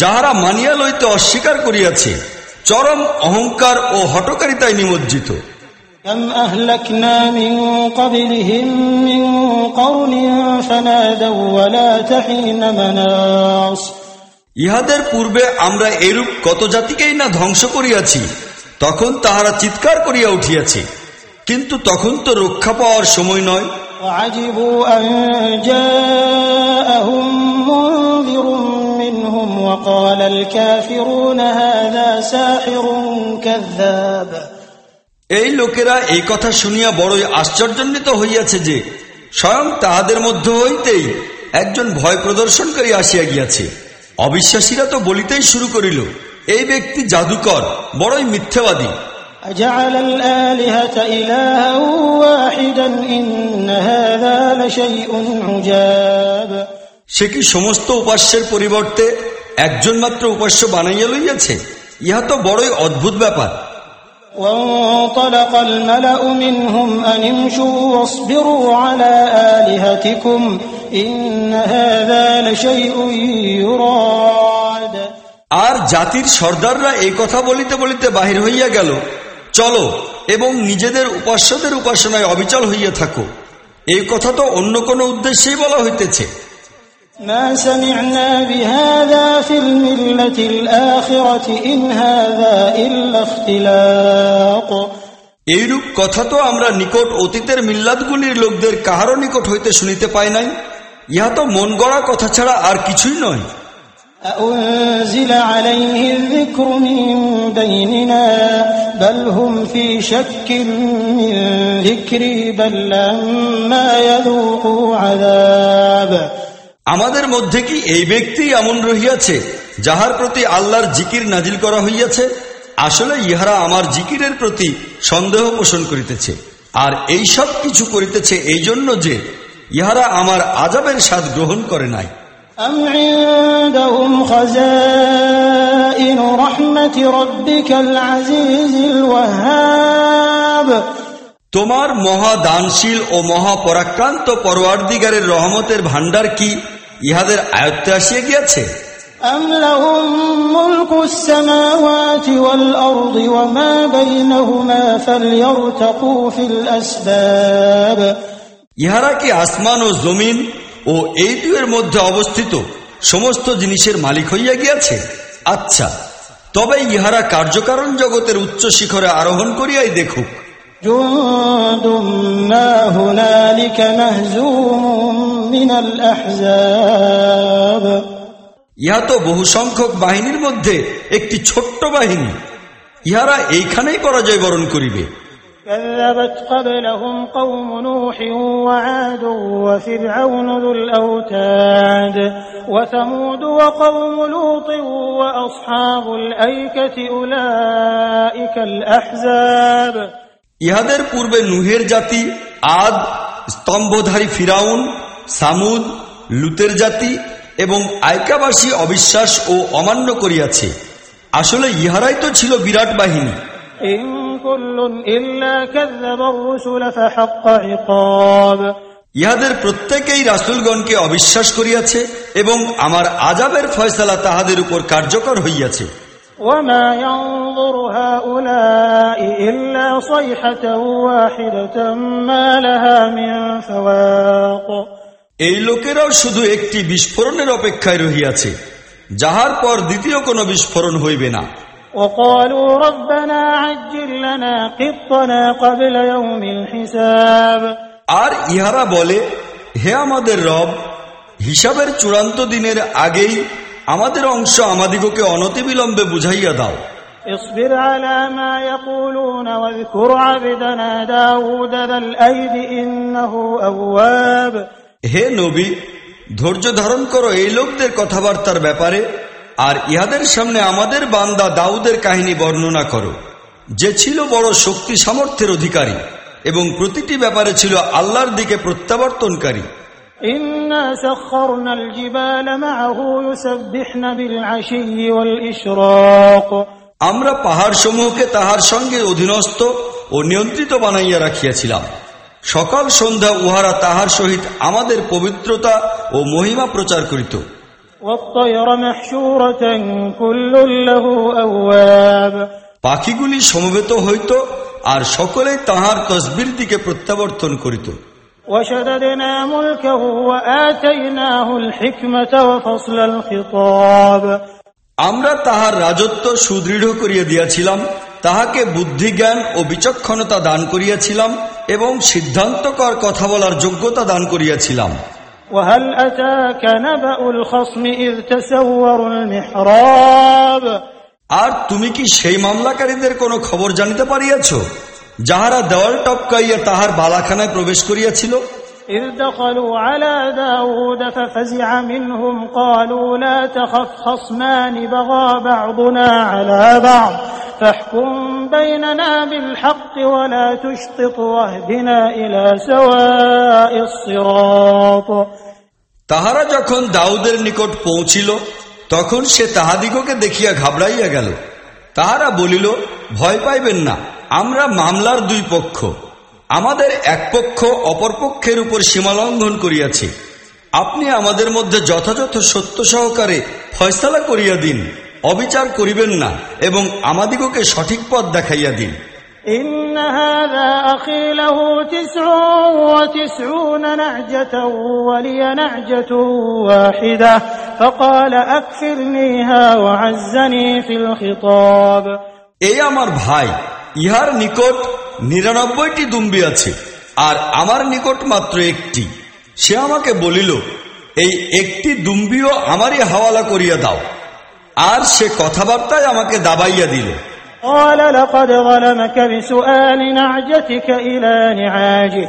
যাহারা মানিয়া লইতে অস্বীকার করিয়াছে চরম অহংকার ও হটকারিতায় নিমজ্জিত كم أهلكنا من قبلهم من قرن فنادوا ولا تحين مناص ইহাদের পূর্বে আমরা এরূপ কত জাতিকেই না ধ্বংস করিয়াছি তখন তাহারা চিৎকার করিয়া উঠিয়াছে কিন্তু তখন তো রক্ষা পাওয়ার সময় নয় وعجبوا أن جاءهم منذر منهم وقال الكافرون هذا ساحر كذاب এই লোকেরা এই কথা শুনিয়া বড়ই আশ্চর্যান্বিত হইয়াছে যে স্বয়ং তাহাদের মধ্য হইতেই একজন ভয় প্রদর্শনকারী আসিয়া গিয়াছে অবিশ্বাসীরা তো বলিতেই শুরু করিল এই ব্যক্তি জাদুকর বড়ই মিথ্যাবাদী أجعل الآلهة إلها واحدا إن هذا لشيء عجاب সে কি সমস্ত উপাস্যের পরিবর্তে একজন মাত্র উপাস্য বানাইয়া লইয়াছে ইহা তো বড়ই অদ্ভুত ব্যাপার وانطلق الملأ منهم أن امشوا واصبروا على آلهتكم إن هذا لشيء يراد আর জাতির সর্দাররা এই কথা বলিতে বলিতে বাহির হইয়া গেল চলো এবং নিজেদের উপাস্যদের উপাসনায় অবিচল হইয়া থাকো এই কথা তো অন্য কোন উদ্দেশ্যেই বলা হইতেছে ما سمعنا بهذا في الملة الآخرة إن هذا إلا اختلاق এইরূপ কথা তো আমরা নিকট অতীতের মিল্লাদগুলির লোকদের কাহারও নিকট হইতে শুনিতে পাই নাই ইহা তো মন গড়া কথা ছাড়া আর কিছুই নয় أأنزل আমাদের মধ্যে কি এই ব্যক্তি এমন রহিয়াছে যাহার প্রতি আল্লাহর জিকির নাজিল করা হইয়াছে? আসলে ইহারা আমার জিকিরের প্রতি সন্দেহ পোষণ করিতেছে আর এই সব কিছু করিতেছে এই জন্য যে ইহারা আমার আজাবের স্বাদ গ্রহণ করে নাই। তোমার মহা দানশীল ও মহা পরাক্রান্ত পরওয়ার রহমতের ভাণ্ডার কি? ইহাদের আয়ত্তে আসিয়া গিয়াছে أم لهم ملك السماوات والأرض وما بينهما فليرتقوا في الأسباب ইহারা কি আসমান ও জমিন ও এই দুয়ের মধ্যে অবস্থিত সমস্ত জিনিসের মালিক হইয়া গিয়াছে আচ্ছা তবে ইহারা কার্যকারণ জগতের উচ্চ শিখরে আরোহণ করিয়াই দেখুক جند ما هنالك مهزوم من الأحزاب ইহা তো বহু সংখ্যক বাহিনীর মধ্যে একটি ছোট্ট বাহিনী ইহারা এইখানেই পরাজয় বরণ করিবে كذبت قبلهم قوم نوح وعاد وفرعون ذو الأوتاد وثمود وقوم لوط وأصحاب الأيكة أولئك الأحزاب ইহাদের পূর্বে নুহের জাতি আদ স্তম্ভধারী ফিরাউন সামুদ লুতের জাতি এবং আয়কাবাসী অবিশ্বাস ও অমান্য করিয়াছে। আসলে ইহারাই তো ছিল বিরাট বাহিনী। ইহাদের প্রত্যেকেই রাসুলগণকে অবিশ্বাস করিয়াছে এবং আমার আজাবের ফয়সালা তাহাদের উপর কার্যকর হইয়াছে। وما ينظر هؤلاء إلا صيحة واحدة ما لها من فواق এই লোকেরাও শুধু একটি বিস্ফোরণের অপেক্ষায় রহিয়াছে যাহার পর দ্বিতীয় কোনো বিস্ফোরণ হইবে না وقالوا ربنا عجل لنا قطنا قبل يوم الحساب আর ইহারা বলে হে আমাদের রব হিসাবের চূড়ান্ত দিনের আগেই আমাদের অংশ আমাদিগকে অনতিবিলম্বে বুঝাইয়া দাও اصبر على ما يقولون واذكر عبدنا داود ذا الأيد إنه أواب হে নবী ধৈর্য ধারণ করো এই লোকদের কথাবার্তার ব্যাপারে আর ইহাদের সামনে আমাদের বান্দা দাউদের কাহিনী বর্ণনা করো যে ছিল বড় শক্তি সামর্থ্যের অধিকারী এবং প্রতিটি ব্যাপারে ছিল আল্লাহর দিকে প্রত্যাবর্তনকারী إنا سخرنا الجبال معه يسبحن بالعشي والإشراق আমরা পাহাড় সমূহকে তাহার সঙ্গে অধীনস্থ ও নিয়ন্ত্রিত বানাইয়া রাখিয়াছিলাম সকাল সন্ধ্যা উহারা তাহার সহিত আমাদের পবিত্রতা ও মহিমা প্রচার করিত والطير محشورة كل له أواب পাখিগুলি সমবেত হইত আর সকলেই তাহার তসবির দিকে প্রত্যাবর্তন করিত وشددنا ملكه وآتيناه الحكمة وفصل الخطاب আমরা তাহার রাজত্ব সুদৃঢ় করিয়া দিয়াছিলাম তাহাকে বুদ্ধি জ্ঞান ও বিচক্ষণতা দান করিয়াছিলাম এবং সিদ্ধান্তকর কথা বলার যোগ্যতা দান করিয়াছিলাম وهل أتاك نبأ الخصم إذ تسوروا المحراب আর তুমি কি সেই মামলাকারীদের কোনো খবর জানিতে পারিয়াছ যাহারা দেওয়াল টপকাইয়া তাহার বালাখানায় প্রবেশ করিয়াছিল إذ دخلوا على داود ففزع منهم قالوا لا تخف خصمان بغى بعضنا على بعض فاحكم بيننا بالحق ولا تشطط واهدنا إلى سواء الصراط তাহারা যখন দাউদের নিকট পৌঁছিল তখন সে তাহাদিগকে দেখিয়া ঘাবড়াইয়া গেল তাহারা বলিল ভয় পাইবেন না আমরা মামলার দুই পক্ষ। আমাদের এক পক্ষ অপর পক্ষের উপর সীমালঙ্ঘন করিয়াছে। আপনি আমাদের মধ্যে যথাযথ সত্য সহকারে ফয়সালা করিয়া দিন অবিচার করিবেন না এবং আমাদিগকে সঠিক পথ দেখাইয়া দিন। এই আমার ভাই ইহার নিকট নিরানব্বইটি দুম্বি আছে আর আমার নিকট মাত্র একটি সে আমাকে বলিল এই একটি দুম্বিও আমারই হাওয়ালা করিয়া দাও আর সে কথাবার্তায় আমাকে দাবাইয়া দিল قال لقد ظلمك بسؤال نعجتك إلى نعاجه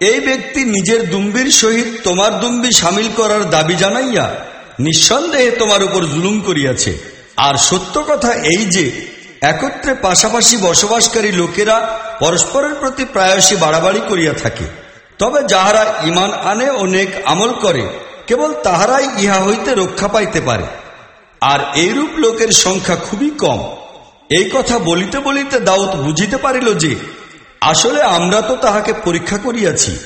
এই ব্যক্তি নিজের দুম্বির সহিত তোমার দুম্বি সামিল করার দাবি জানাইয়া নিঃসন্দেহে তোমার উপর জুলুম করিয়াছে। আর সত্য কথা এই যে, একত্রে পাশাপাশি বসবাসকারী লোকেরা পরস্পরের প্রতি প্রায়শই বাড়াবাড়ি করিয়া থাকে। তবে যাহারা ইমান আনে ও নেক আমল করে, কেবল তাহারাই ইহা হইতে রক্ষা পাইতে পারে। আর এইরূপ লোকের সংখ্যা খুবই কম। এই কথা বলিতে বলিতে দাউদ বুঝিতে পারিল যে আসলে আমরা তো তাহাকে পরীক্ষা করিয়াছি।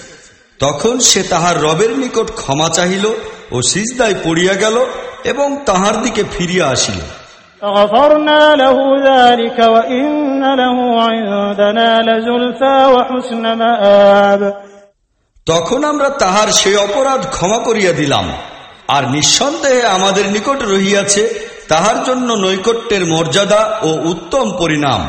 তখন সে তাহার রবের নিকট ক্ষমা চাহিল ও সিজদায় পড়িয়া গেল এবং তাহার দিকে ফিরিয়া আসিল। তখন আমরা তাহার সে অপরাধ ক্ষমা করিয়া দিলাম। আর নিঃসন্দেহে আমাদের নিকট রহিয়াছে তাহার জন্য নৈকট্যের মর্যাদা ও উত্তম পরিণাম।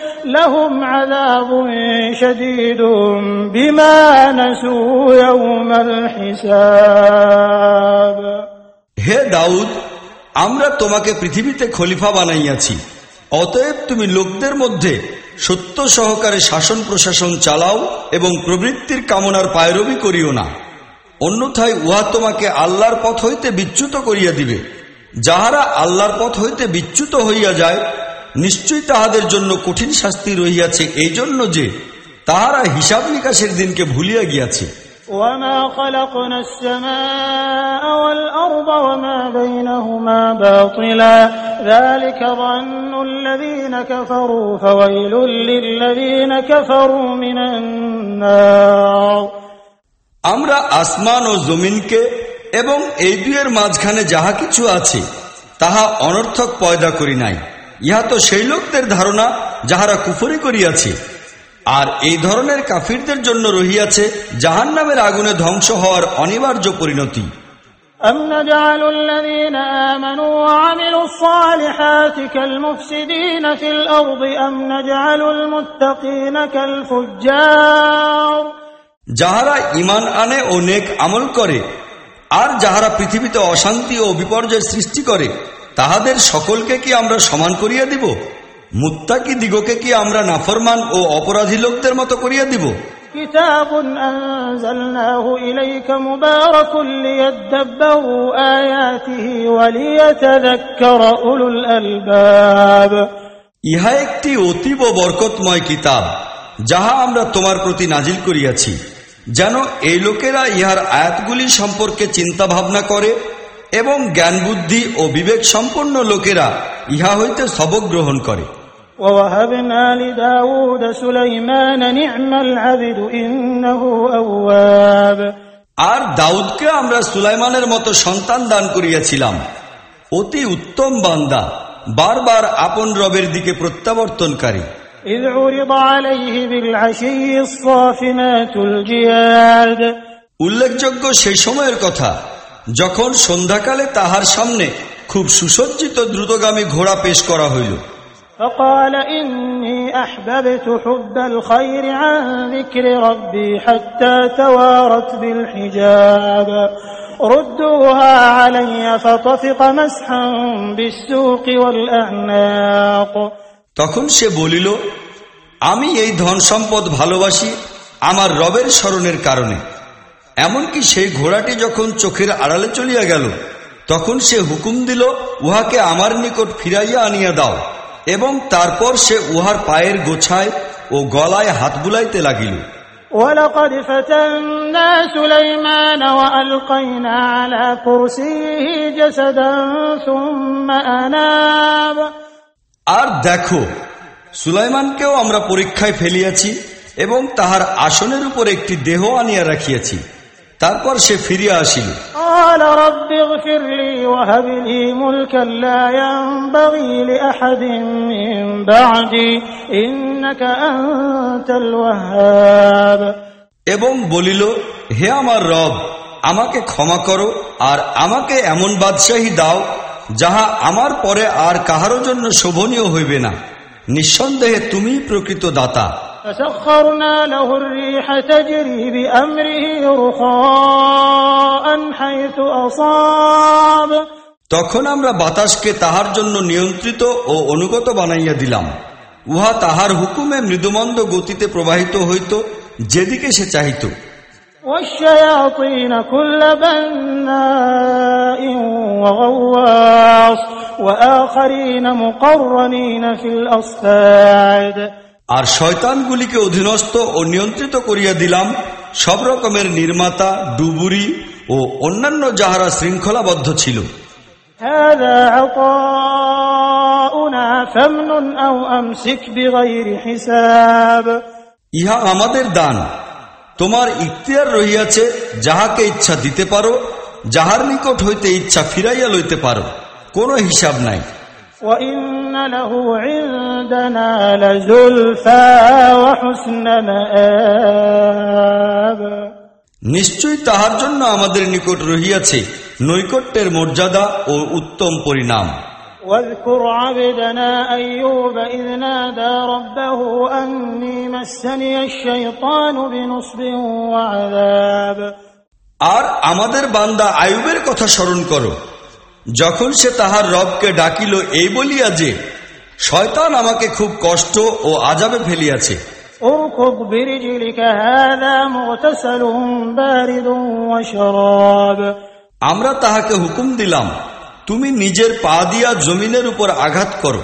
لهم عذاب شديد بما نسوا يوم الحساب হে দাউদ আমরা তোমাকে পৃথিবীতে খলিফা বানাইয়াছি অতএব তুমি লোকদের মধ্যে সত্য সহকারে শাসন প্রশাসন চালাও এবং প্রবৃত্তির কামনার পায়রবি করিও না অন্যথায় উহা তোমাকে আল্লাহর পথ হইতে বিচ্যুত করিয়া দিবে যাহারা আল্লাহর পথ হইতে বিচ্যুত হইয়া যায় নিশ্চয়ই তাহাদের জন্য কঠিন শাস্তি রহিয়াছে এই জন্য যে তাহারা হিসাব নিকাশের দিনকে ভুলিয়া গিয়াছে وما خلقنا السماء والأرض وما بينهما باطلا ذلك ظن الذين كفروا فويل للذين كفروا من النار আমরা আসমান ও জমিনকে এবং এই দুয়ের মাঝখানে যাহা কিছু আছে তাহা অনর্থক পয়দা করি নাই ইহা তো সেই লোকদের ধারণা যাহারা কুফরি করিয়াছে আর এই ধরনের কাফিরদের জন্য রহিয়াছে জাহান নামের আগুনে ধ্বংস হওয়ার অনিবার্য পরিণতি أم نجعل الذين آمنوا وعملوا الصالحات كالمفسدين في الأرض أم نجعل المتقين كالفجار যাহারা ইমান আনে ও নেক আমল করে আর যাহারা পৃথিবীতে অশান্তি ও বিপর্যয় সৃষ্টি করে তাহাদের সকলকে কি আমরা সমান করিয়া দিব মুত্তাকি দিগকে কি আমরা নাফরমান ও অপরাধী লোকদের মতো করিয়া দিব كتاب أنزلناه إليك مبارك ليدبروا آياته وليتذكر أولو الألباب ইহা একটি অতীব বরকতময় কিতাব যাহা আমরা তোমার প্রতি নাজিল করিয়াছি যেন এই লোকেরা ইহার আয়াতগুলি সম্পর্কে চিন্তা ভাবনা করে এবং জ্ঞান বুদ্ধি ও বিবেক সম্পন্ন লোকেরা ইহা হইতে সবক গ্রহণ করে ووهبنا لداود سليمان نعم العبد إنه أواب আর দাউদকে আমরা সুলাইমানের মতো সন্তান দান করিয়াছিলাম অতি উত্তম বান্দা বারবার আপন রবের দিকে প্রত্যাবর্তনকারী إذ عرض عليه بالعشي الصافنات الجياد উল্লেখযোগ্য সেই সময়ের কথা যখন সন্ধ্যাকালে তাহার সামনে খুব সুসজ্জিত দ্রুতগামী ঘোড়া পেশ করা হইল فقال إني أحببت حب الخير عن ذكر ربي حتى توارت بالحجاب ردوها علي فطفق مسحا بالسوق والأعناق তখন সে বলিল আমি এই ধন সম্পদ ভালোবাসি আমার রবের স্মরণের কারণে এমনকি সেই ঘোড়াটি যখন চোখের আড়ালে চলিয়া গেল তখন সে হুকুম দিল উহাকে আমার নিকট ফিরাইয়া আনিয়া দাও এবং তারপর সে উহার পায়ের গোছায় ও গলায় হাত বুলাইতে লাগিল ولقد فتنا سليمان وألقينا على كرسيه جسدا ثم أناب আর দেখো সুলাইমানকেও আমরা পরীক্ষায় ফেলিয়াছি এবং তাহার আসনের উপর একটি দেহ আনিয়া রাখিয়াছি তারপর সে ফিরিয়া আসিল। এবং বলিল হে আমার রব আমাকে ক্ষমা করো আর আমাকে এমন বাদশাহী দাও যাহা আমার পরে আর কাহারও জন্য শোভনীয় হইবে না। নিঃসন্দেহে তুমি প্রকৃত দাতা। فسخرنا له الريح تجري بأمره رخاء حيث أصاب তখন আমরা বাতাসকে তাহার জন্য নিয়ন্ত্রিত ও অনুগত বানাইয়া দিলাম উহা তাহার হুকুমে মৃদুমন্দ গতিতে প্রবাহিত হইত যেদিকে সে চাহিত والشياطين كل بناء وغواص وآخرين مقرنين في الأصفاد আর শয়তানগুলিকে অধীনস্থ ও নিয়ন্ত্রিত করিয়া দিলাম সব রকমের নির্মাতা ডুবুরি ও অন্যান্য যাহারা শৃঙ্খলাবদ্ধ ছিল هذا عطاؤنا فامنن أو أمسك بغير حساب ইহা আমাদের দান তোমার ইখতিয়ার রহিয়াছে যাহাকে ইচ্ছা দিতে পারো যাহার নিকট হইতে ইচ্ছা ফিরাইয়া লইতে পারো কোনো হিসাব নাই وإن له عندنا لزلفى وحسن مآب নিশ্চয়ই তাহার জন্য আমাদের নিকট রহিয়াছে নৈকট্যের মর্যাদা ও উত্তম পরিণাম واذكر عبدنا أيوب إذ نادى ربه أني مسني الشيطان بنصب وعذاب আর আমাদের বান্দা আয়ুবের কথা স্মরণ করো যখন সে তাহার রবকে ডাকিল এই বলিয়া যে শয়তান আমাকে খুব কষ্ট ও আজাবে ফেলিয়াছে। আমরা তাহাকে হুকুম দিলাম তুমি নিজের পা দিয়া জমিনের উপর আঘাত করো।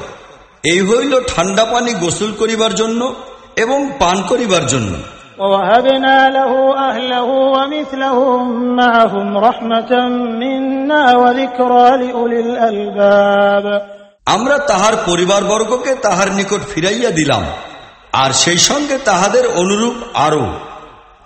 এই হইল ঠান্ডা পানি গোসল করিবার জন্য এবং পান করিবার জন্য। ووهبنا له أهله ومثلهم معهم رحمة منا وذكرى لأولي الألباب আমরা তাহার পরিবারবর্গকে তাহার নিকট ফিরাইয়া দিলাম আর সেই সঙ্গে তাহাদের অনুরূপ আরো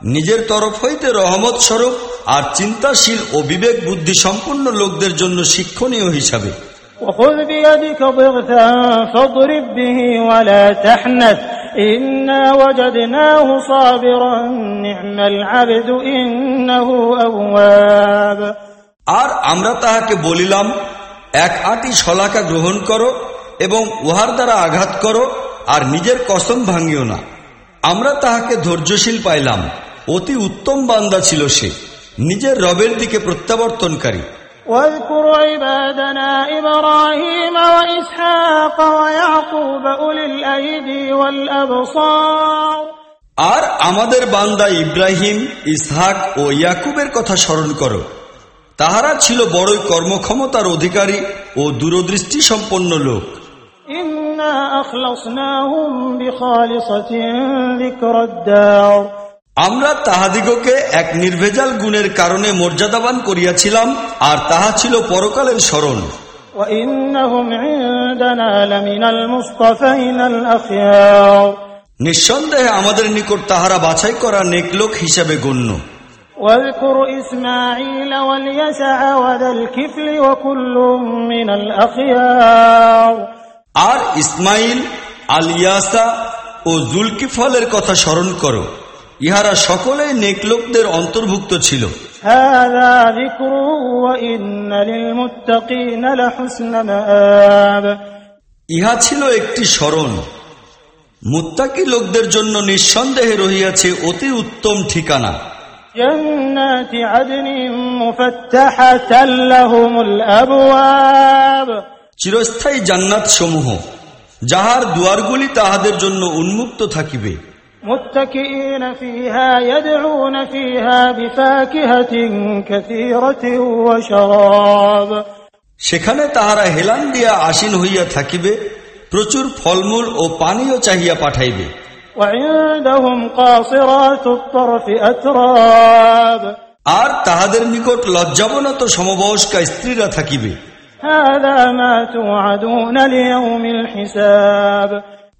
নিজের তরফ হইতে রহমত স্বরূপ আর চিন্তাশীল ও বিবেক বুদ্ধি সম্পন্ন লোকদের জন্য শিক্ষণীয় হিসাবে وخذ بيدك ضغثا فاضرب به ولا تحنث إنا وجدناه صابرا نعم العبد إنه أواب আর আমরা তাহাকে বলিলাম এক আটি শলাকা গ্রহণ করো এবং উহার দ্বারা আঘাত করো আর নিজের কসম ভাঙিও না আমরা তাহাকে ধৈর্যশীল পাইলাম অতি উত্তম বান্দা ছিল সে নিজের রবের দিকে প্রত্যাবর্তনকারী واذكر عبادنا إبراهيم وإسحاق ويعقوب أولي الأيدي والأبصار আর আমাদের বান্দা ইব্রাহিম ইসহাক ও ইয়াকুবের কথা স্মরণ করো তাহারা ছিল বড়ই কর্মক্ষমতার অধিকারী ও দূরদৃষ্টি সম্পন্ন লোক إنا أخلصناهم بخالصة ذكر الدار আমরা তাহাদিগকে এক নির্ভেজাল গুণের কারণে মর্যাদাবান করিয়াছিলাম আর তাহা ছিল পরকালের স্মরণ। নিঃসন্দেহে আমাদের নিকট তাহারা বাছাই করা নেকলোক হিসাবে গণ্য। আর ইসমাইল আলিয়াসা ও জুলকিফলের কথা স্মরণ করো। ইহারা সকলে নেকলোকদের অন্তর্ভুক্ত ছিল। ইহা ছিল একটি স্মরণ। মুত্তাকি লোকদের জন্য নিঃসন্দেহে রহিয়াছে অতি উত্তম ঠিকানা। চিরস্থায়ী জান্নাত সমূহ যাহার দুয়ারগুলি তাহাদের জন্য উন্মুক্ত থাকিবে। متكئين فيها يدعون فيها بفاكهة كثيرة وشراب সেখানে তাহারা হেলান দিয়া আসীন হইয়া থাকিবে প্রচুর ফলমূল ও পানীয় চাহিয়া পাঠাইবে وعندهم قاصرات الطرف أتراب আর তাহাদের নিকট লজ্জাবনত সমবয়স্কা স্ত্রীরা থাকিবে هذا ما توعدون ليوم الحساب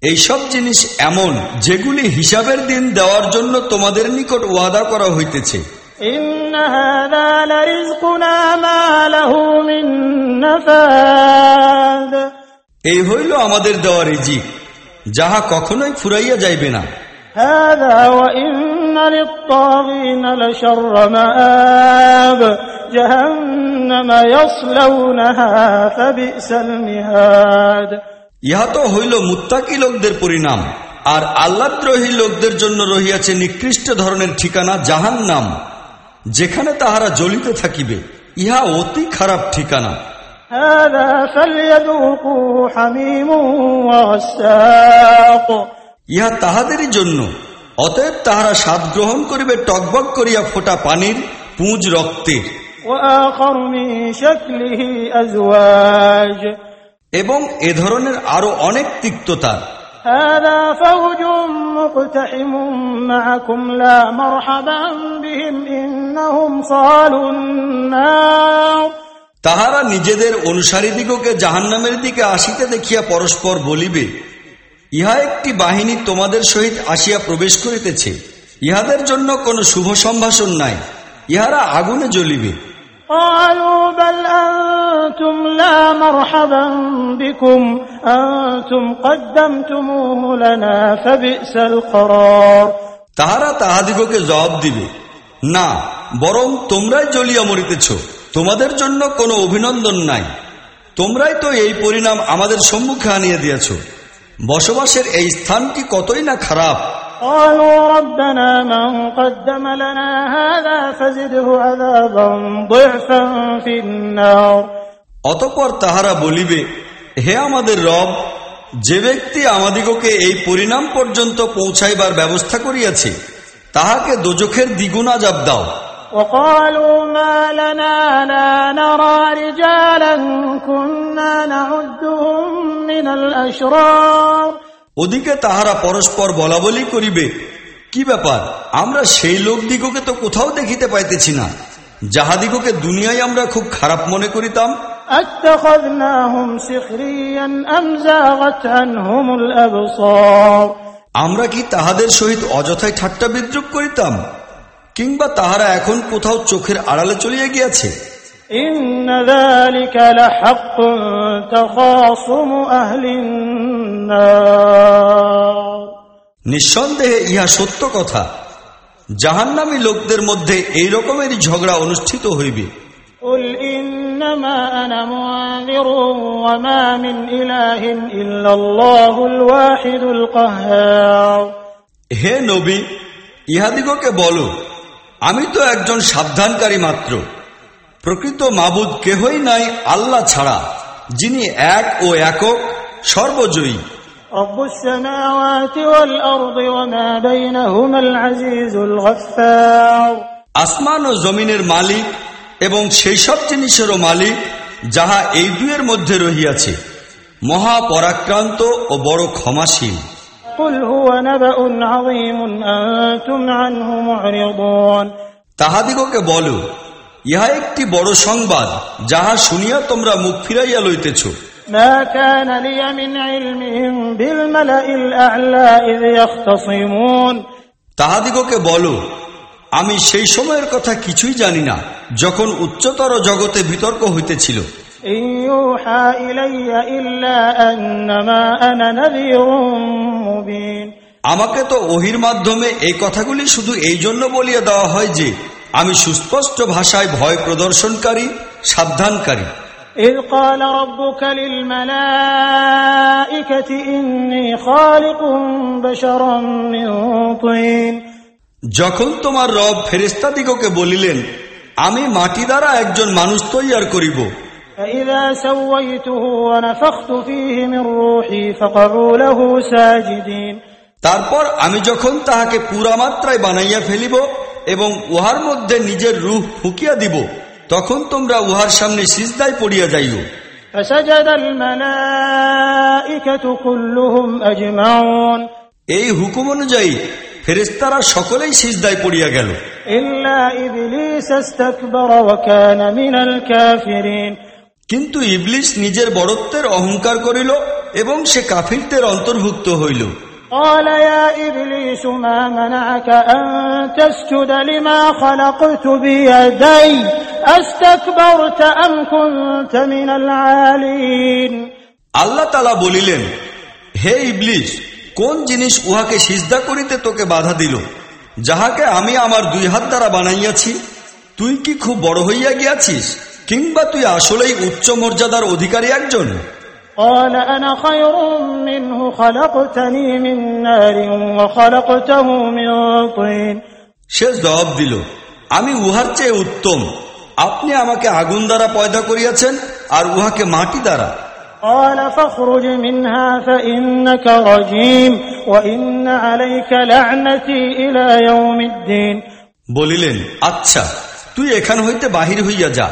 এইসব জিনিস এমন যেগুলি হিসাবের দিন দেওয়ার জন্য তোমাদের নিকট ওয়াদা করা হইতেছে। এই হইল আমাদের দেওয়ার ইজি যাহা কখনোই ফুরাইয়া যাইবে না। জাহান্নামা ইয়াসলাউনাহা ফাবিসাল মিহাদ। ইহা তো হইল মুত্তাকি লোকদের পরিণাম আর আল্লাদ্রোহী লোকদের জন্য রহিয়াছে নিকৃষ্ট ধরনের ঠিকানা জাহান নাম যেখানে তাহারা জ্বলিতে থাকিবে ইহা অতি খারাপ ঠিকানা। ইহা তাহাদেরই জন্য অতএব তাহারা স্বাদ গ্রহণ করিবে টকবক করিয়া ফোটা পানির পুঁজ রক্তের। وآخر من شكله أزواج এবং এ ধরনের আরো অনেক তিক্ততা هذا فوج مقتحم معكم لا مرحبا بهم إنهم صالوا النار তাহারা নিজেদের অনুসারীদিগকে জাহান্নামের দিকে আসিতে দেখিয়া পরস্পর বলিবে ইহা একটি বাহিনী তোমাদের সহিত আসিয়া প্রবেশ করিতেছে ইহাদের জন্য কোনো শুভ সম্ভাষণ নাই ইহারা আগুনে জ্বলিবে قالوا بل أنتم لا مرحبا بكم أنتم قدمتموه لنا فبئس القرار তাহারা তাহাদিগকে জবাব দিবে না বরং তোমরাই জ্বলিয়া মরিতেছ তোমাদের জন্য কোনো অভিনন্দন নাই তোমরাই তো এই পরিণাম আমাদের সম্মুখে আনিয়ে দিয়েছ বসবাসের এই স্থানটি কতই না খারাপ قالوا ربنا من قدم لنا هذا فزده عذابا ضعفا في النار অতপর তাহারা বলিবে হে আমাদের রব যে ব্যক্তি আমাদিগকে এই পরিণাম পর্যন্ত পৌঁছাইবার ব্যবস্থা করিয়াছে তাহাকে দোজখের দ্বিগুণ আজাব দাও وقالوا ما لنا لا نرى رجالا كنا نعدهم من الأشرار ওদিকে তাহারা পরস্পর বলাবলি করিবে। কি ব্যাপার? আমরা সেই লোক দিগকে তো কোথাও দেখিতে পাইতেছি না। যাহাদিগকে দুনিয়ায় আমরা খুব খারাপ মনে করিতাম। আমরা কি তাহাদের সহিত অযথায় ঠাট্টা বিদ্রুপ করিতাম? কিংবা তাহারা এখন কোথাও চোখের আড়ালে চলিয়া গিয়াছে? নিঃসন্দেহে ইহা সত্য কথা। জাহান্নামী লোকদের মধ্যে এই রকমেরই ঝগড়া অনুষ্ঠিত হইবে। হে নবী ইহাদিগকে বলো আমি তো একজন সাবধানকারী মাত্র। প্রকৃত মাবুদ কেহই নাই আল্লাহ ছাড়া যিনি এক ও একক সর্বজয়ী। আসমান ও জমিনের মালিক এবং সেই সব জিনিসেরও মালিক যাহা এই দুয়ের মধ্যে রহিয়াছে মহা পরাক্রান্ত ও বড় ক্ষমাসীন তাহাদিগকে বলো ইহা একটি বড় সংবাদ যাহা শুনিয়া তোমরা মুখ ফিরাইয়া লইতেছ ما كان لي من علمهم بالملأ الأعلى إذ يختصمون তাহাদিগকে বলো আমি সেই সময়ের কথা কিছুই জানি না যখন উচ্চতর জগতে বিতর্ক হইতেছিল إن يوحى إلي إلا أنما أنا نذير مبين আমাকে তো ওহির মাধ্যমে এই কথাগুলি শুধু এই জন্য বলিয়া দেওয়া হয় যে আমি সুস্পষ্ট ভাষায় ভয় প্রদর্শনকারী সাবধানকারী إذ قال ربك للملائكة إني خالق بشرا من طين যখন তোমার রব ফেরেস্তাদিগকে বলিলেন আমি মাটি দ্বারা একজন মানুষ তৈয়ার করিব فإذا سويته ونفخت فيه من روحي فقعوا له ساجدين তারপর আমি যখন তাহাকে পুরা মাত্রায় বানাইয়া ফেলিব এবং উহার মধ্যে নিজের রূপ ফুকিয়া দিব তখন তোমরা উহার সামনে সিজদায় পড়িয়া যাইও। এই হুকুম অনুযায়ী ফেরেস্তারা সকলেই সিজদায় পড়িয়া গেল। কিন্তু ইবলিশ নিজের বড়ত্বের অহংকার করিল এবং সে কাফিরদের অন্তর্ভুক্ত হইল। قال يا إبليس ما منعك أن تسجد لما خلقت بيدي أستكبرت أم كنت من العالين আল্লাহ তালা বলিলেন হে ইবলিস কোন জিনিস উহাকে সিজদা করিতে তোকে বাধা দিল যাহাকে আমি আমার দুই হাত দ্বারা বানাইয়াছি তুই কি খুব বড় হইয়া গিয়াছিস কিংবা তুই আসলেই উচ্চ মর্যাদার অধিকারী একজন قال أنا خير منه خلقتني من نار وخلقته من طين সে জবাব দিল আমি উহার চেয়ে উত্তম আপনি আমাকে আগুন দ্বারা পয়দা করিয়াছেন আর উহাকে মাটি দ্বারা قال فاخرج منها فإنك رجيم وإن عليك لعنتي إلى يوم الدين বলিলেন আচ্ছা তুই এখান হইতে বাহির হইয়া যা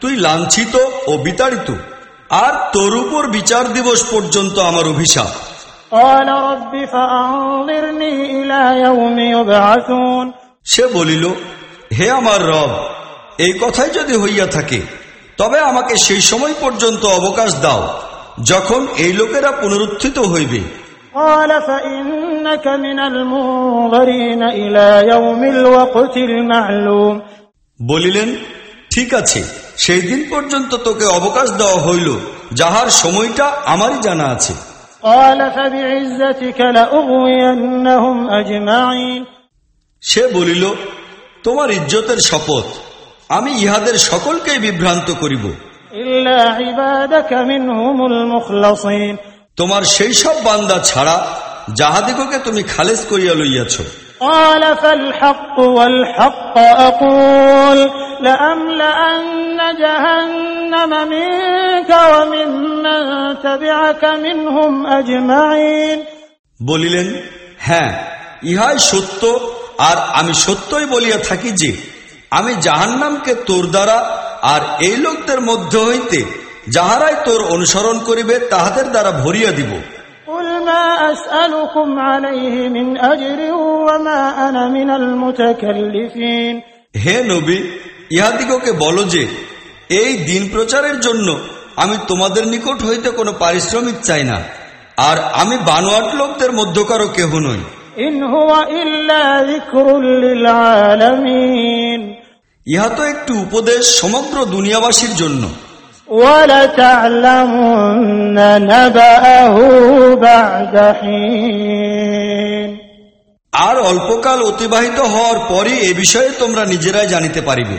তুই লাঞ্ছিত ও বিতাড়িত আর তোর উপর বিচার দিবস পর্যন্ত আমার অভিশাপ। সে বলিল হে আমার রব এই কথাই যদি হইয়া থাকে তবে আমাকে সেই সময় পর্যন্ত অবকাশ দাও যখন এই লোকেরা পুনরুত্থিত হইবে। বলিলেন ঠিক আছে। সেই দিন পর্যন্ত তোকে অবকাশ দেওয়া হইল যাহার সময়টা আমারই জানা আছে। সে বলিল তোমার ইজ্জতের শপথ আমি ইহাদের সকলকেই বিভ্রান্ত করিব। তোমার সেই সব বান্দা ছাড়া যাহাদিগকে তুমি খালেজ করিয়া লইয়াছ। قال فالحق والحق أقول لأملأن جهنم منك وممن تبعك منهم أجمعين বলিলেন হ্যাঁ ইহাই সত্য আর আমি সত্যই বলিয়া থাকি যে আমি জাহান্নামকে তোর দ্বারা আর এই লোকদের মধ্য হইতে যাহারাই তোর অনুসরণ করিবে তাহাদের দ্বারা ভরিয়া দিব قل ما أسألكم عليه من أجر وما أنا من المتكلفين হে নবী ইহাদিগকে বলো যে এই দিন প্রচারের জন্য আমি তোমাদের নিকট হইতে কোনো পারিশ্রমিক চাই না আর আমি বানোয়াট লোকদের মধ্যকারও কেহ নই إن هو إلا ذكر للعالمين ইহা তো একটি উপদেশ সমগ্র দুনিয়াবাসীর জন্য ولتعلمن نبأه بعد حين আর অল্পকাল অতিবাহিত হওয়ার পরই এ বিষয়ে তোমরা নিজেরাই জানিতে পারিবে